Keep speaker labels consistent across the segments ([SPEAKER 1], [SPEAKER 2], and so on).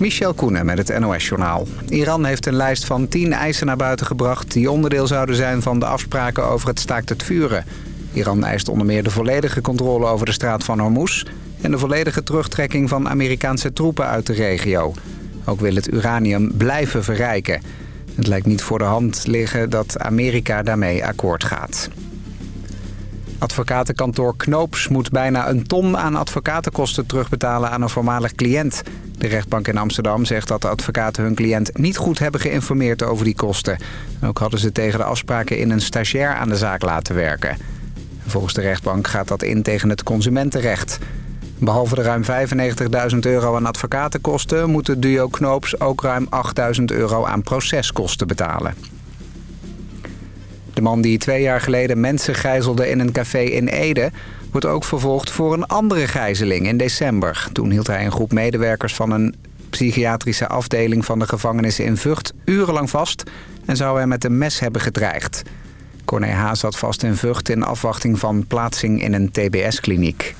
[SPEAKER 1] Michel Koenen met het NOS-journaal. Iran heeft een lijst van 10 eisen naar buiten gebracht... die onderdeel zouden zijn van de afspraken over het staakt het vuren. Iran eist onder meer de volledige controle over de straat van Hormuz... en de volledige terugtrekking van Amerikaanse troepen uit de regio. Ook wil het uranium blijven verrijken. Het lijkt niet voor de hand liggen dat Amerika daarmee akkoord gaat. Advocatenkantoor Knoops moet bijna een ton aan advocatenkosten terugbetalen aan een voormalig cliënt. De rechtbank in Amsterdam zegt dat de advocaten hun cliënt niet goed hebben geïnformeerd over die kosten. Ook hadden ze tegen de afspraken in een stagiair aan de zaak laten werken. Volgens de rechtbank gaat dat in tegen het consumentenrecht. Behalve de ruim 95.000 euro aan advocatenkosten... moet het duo Knoops ook ruim 8.000 euro aan proceskosten betalen. De man die twee jaar geleden mensen gijzelde in een café in Ede... wordt ook vervolgd voor een andere gijzeling in december. Toen hield hij een groep medewerkers van een psychiatrische afdeling van de gevangenis in Vught urenlang vast... en zou hij met een mes hebben gedreigd. Corné Haas zat vast in Vught in afwachting van plaatsing in een TBS-kliniek.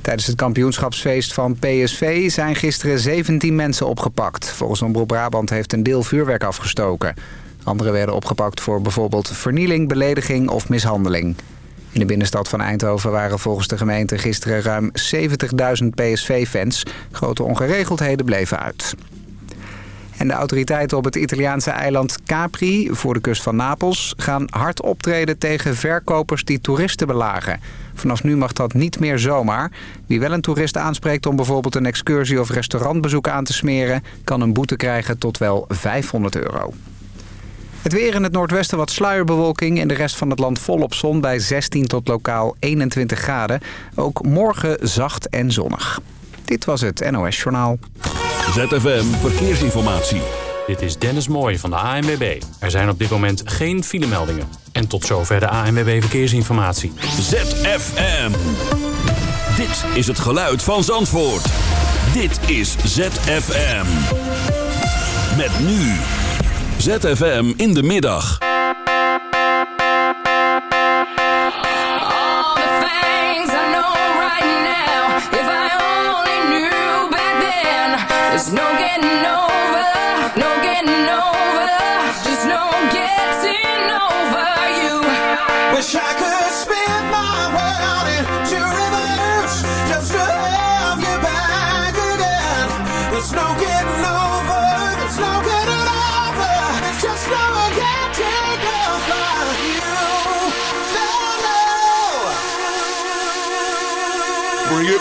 [SPEAKER 1] Tijdens het kampioenschapsfeest van PSV zijn gisteren 17 mensen opgepakt. Volgens Omroep Brabant heeft een deel vuurwerk afgestoken. Anderen werden opgepakt voor bijvoorbeeld vernieling, belediging of mishandeling. In de binnenstad van Eindhoven waren volgens de gemeente gisteren ruim 70.000 PSV-fans. Grote ongeregeldheden bleven uit. En de autoriteiten op het Italiaanse eiland Capri, voor de kust van Napels... gaan hard optreden tegen verkopers die toeristen belagen. Vanaf nu mag dat niet meer zomaar. Wie wel een toerist aanspreekt om bijvoorbeeld een excursie of restaurantbezoek aan te smeren... kan een boete krijgen tot wel 500 euro. Het weer in het noordwesten wat sluierbewolking. In de rest van het land volop zon bij 16 tot lokaal 21 graden. Ook morgen zacht en zonnig. Dit was het NOS Journaal.
[SPEAKER 2] ZFM Verkeersinformatie.
[SPEAKER 3] Dit is Dennis Mooij van de ANWB. Er zijn op dit moment geen filemeldingen. En tot zover de ANWB Verkeersinformatie.
[SPEAKER 2] ZFM. Dit is het geluid van Zandvoort. Dit is ZFM. Met nu. ZFM in de middag.
[SPEAKER 4] All the things I know right now, if I only knew back then, there's no getting over, no getting over, just no getting over you.
[SPEAKER 5] Wish I could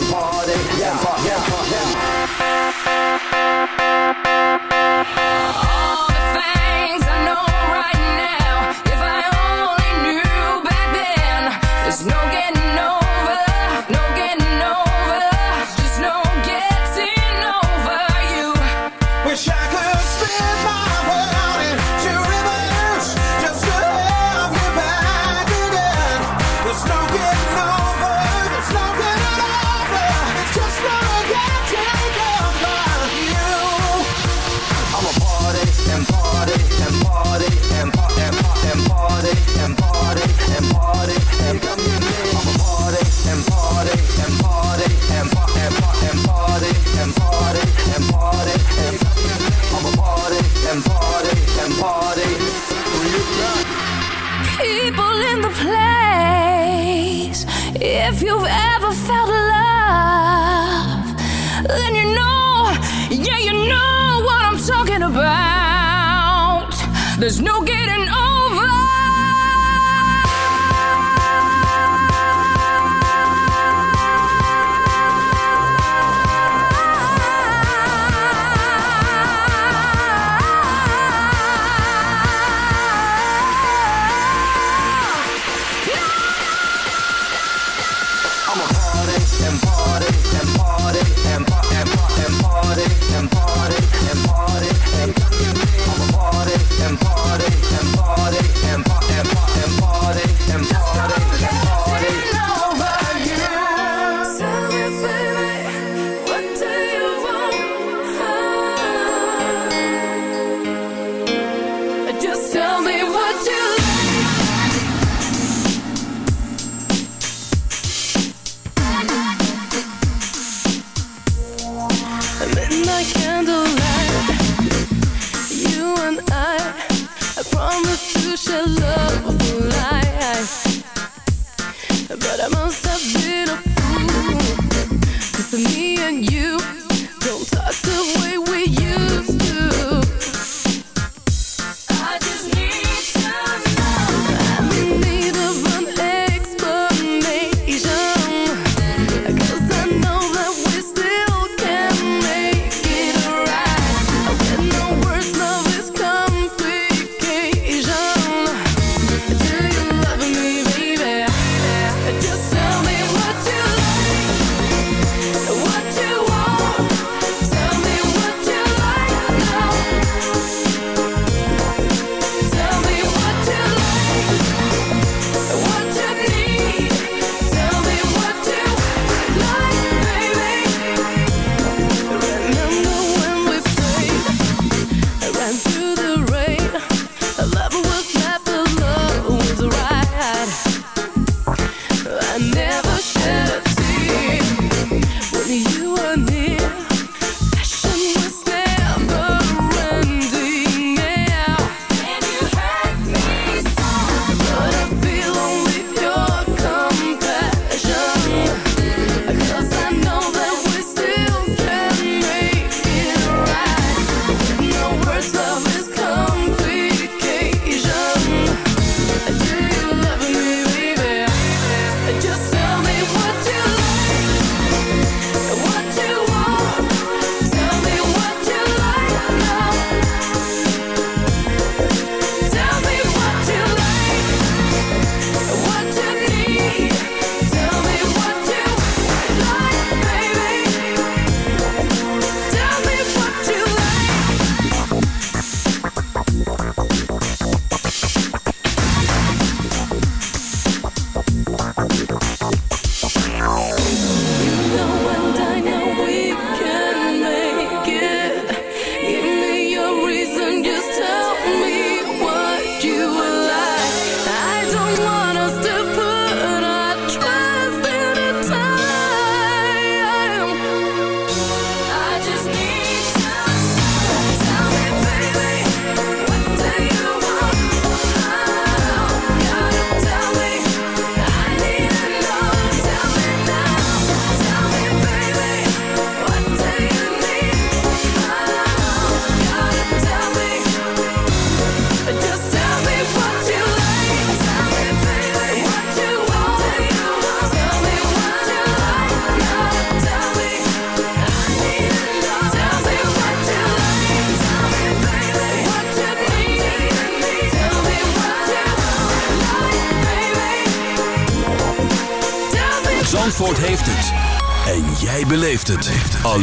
[SPEAKER 6] And party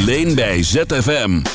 [SPEAKER 7] Alleen bij ZFM.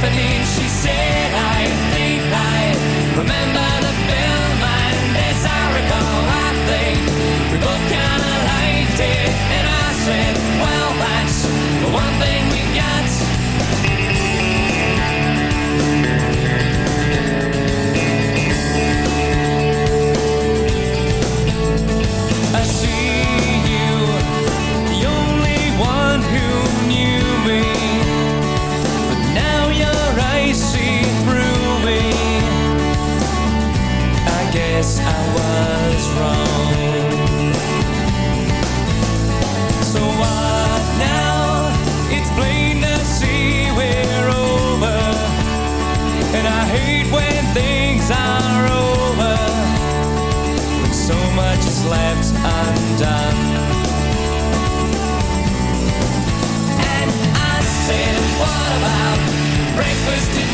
[SPEAKER 8] Tiffany? She said, I think I remember the film, and as I recall, I think we both kinda liked it. And I said, Well, that's the one thing we got.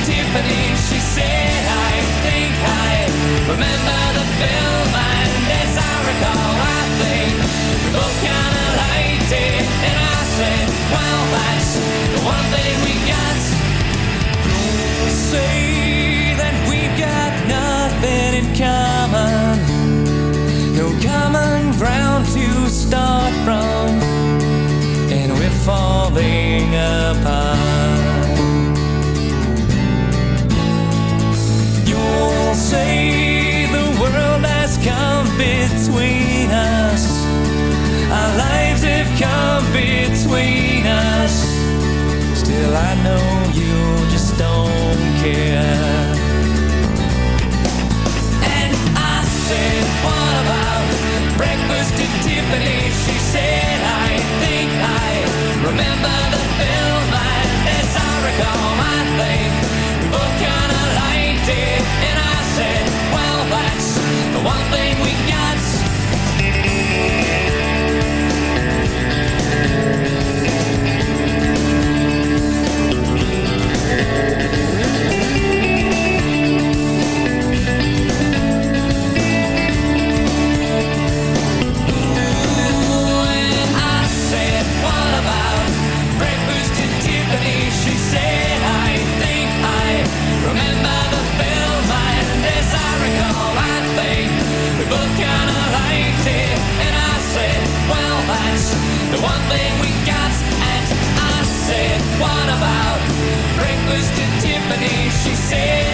[SPEAKER 8] Tiffany? She said, I think I remember to start from, and we're falling apart. One thing we got. We both kinda liked it. And I said, Well, that's the one thing we got. And I said, What about breakfast at Tiffany? She said,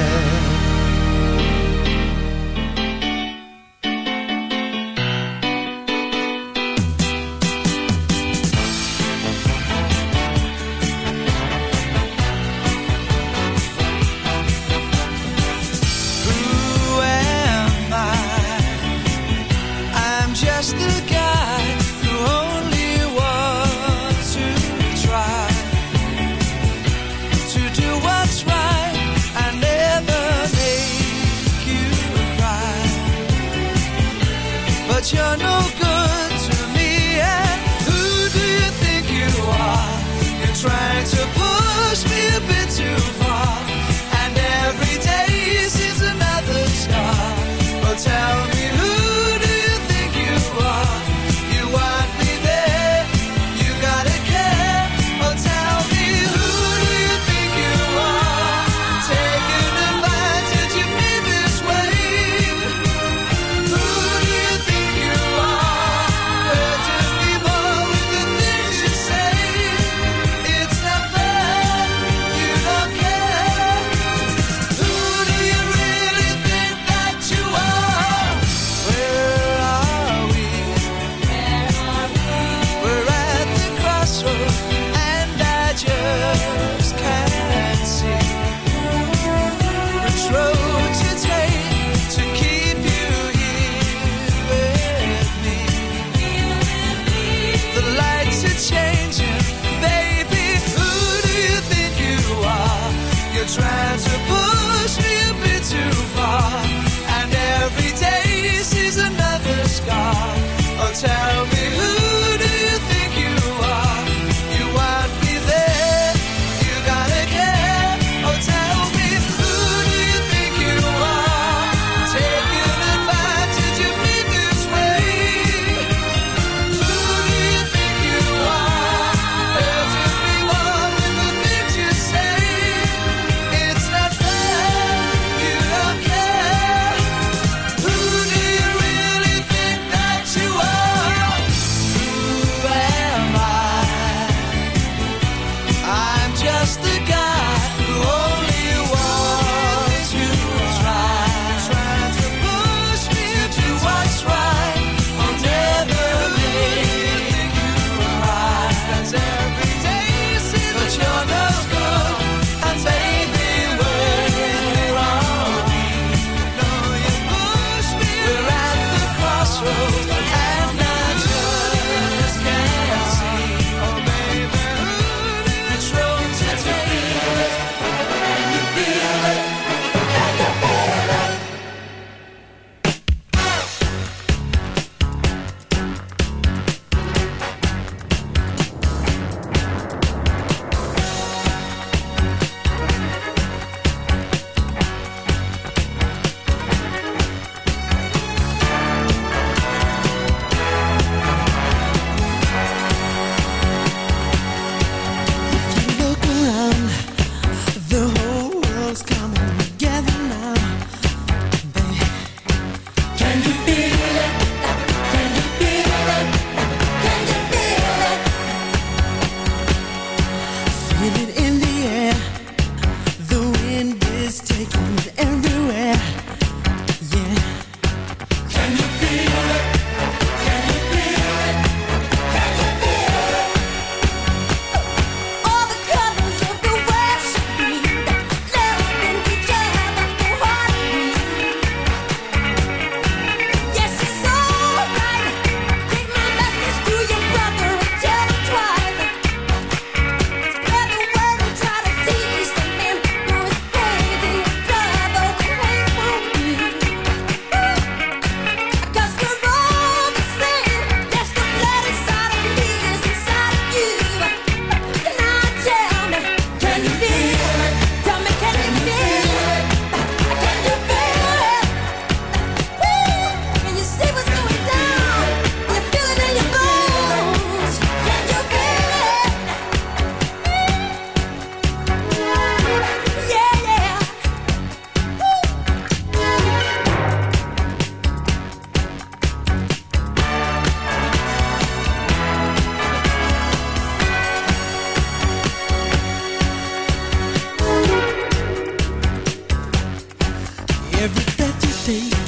[SPEAKER 5] Take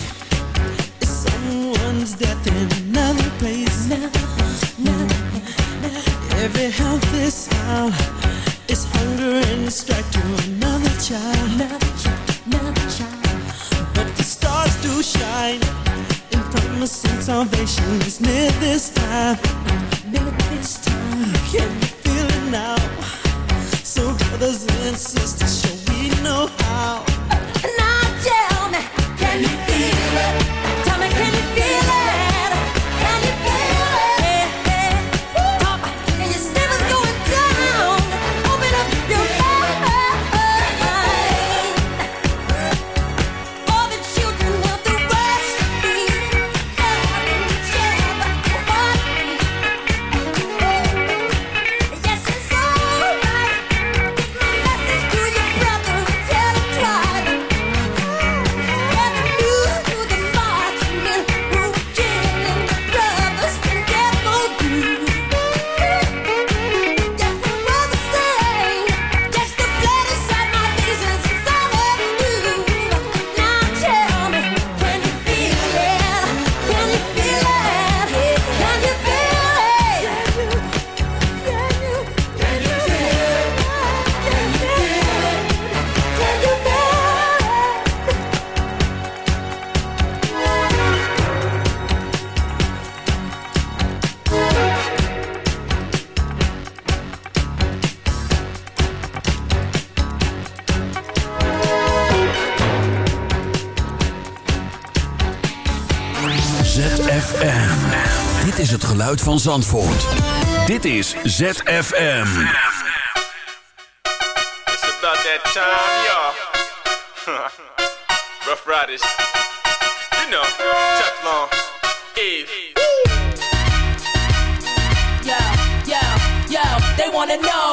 [SPEAKER 9] ZFM. Dit is het geluid van Zandvoort. Dit is ZFM.
[SPEAKER 10] It's about that time, y'all. Rough Riders. You know, Teflon, Eve.
[SPEAKER 11] Yo, yo, yo, they wanna know.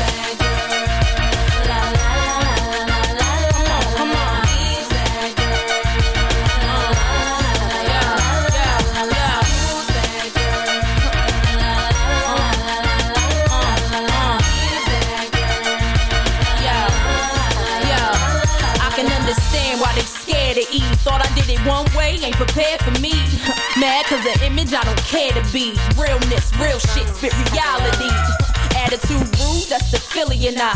[SPEAKER 11] Eat. Thought I did it one way, ain't prepared for me. Mad cause the image I don't care to be. Realness, real shit, spit reality. Attitude rude, that's the Philly and I.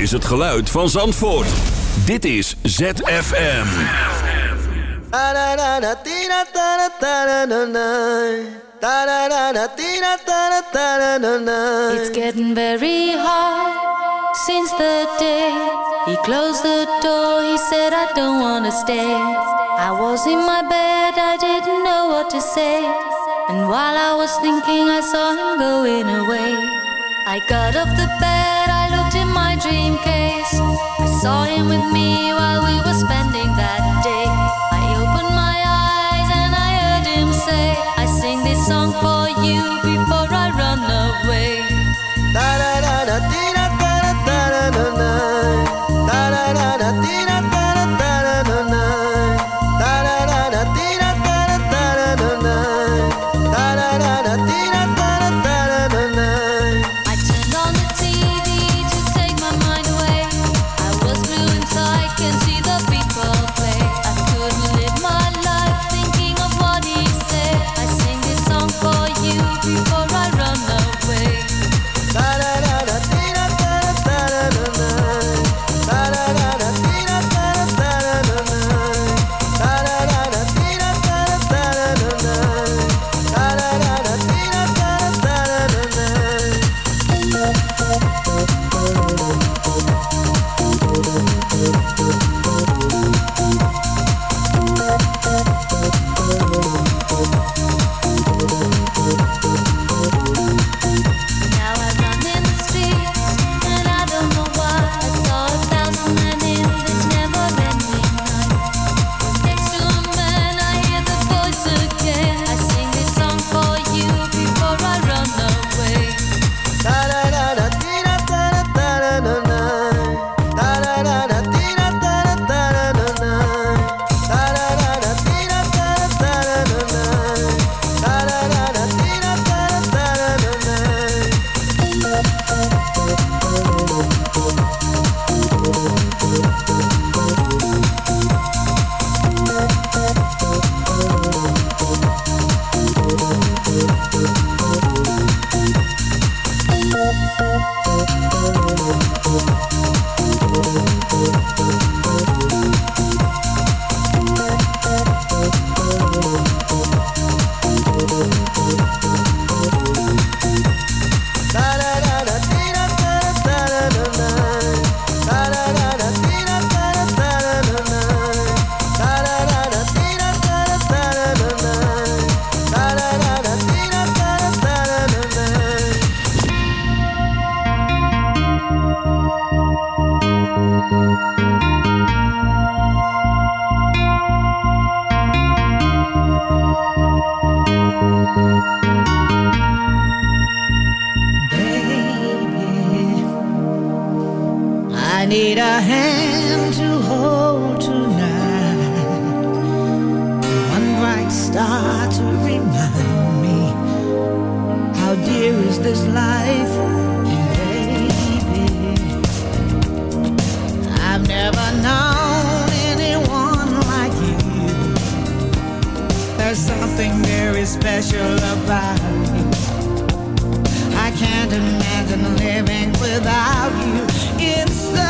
[SPEAKER 2] is het geluid van Zandvoort. Dit is ZFM.
[SPEAKER 4] It's getting very hard since the day he closed the door. He said, I don't wanna stay. I was in my bed, I didn't know what to say. And while I was thinking, I saw him going away. I got off the bed, I looked my dream case. I saw him
[SPEAKER 12] with me while we were spending.
[SPEAKER 13] special about you. I can't imagine living without you. It's the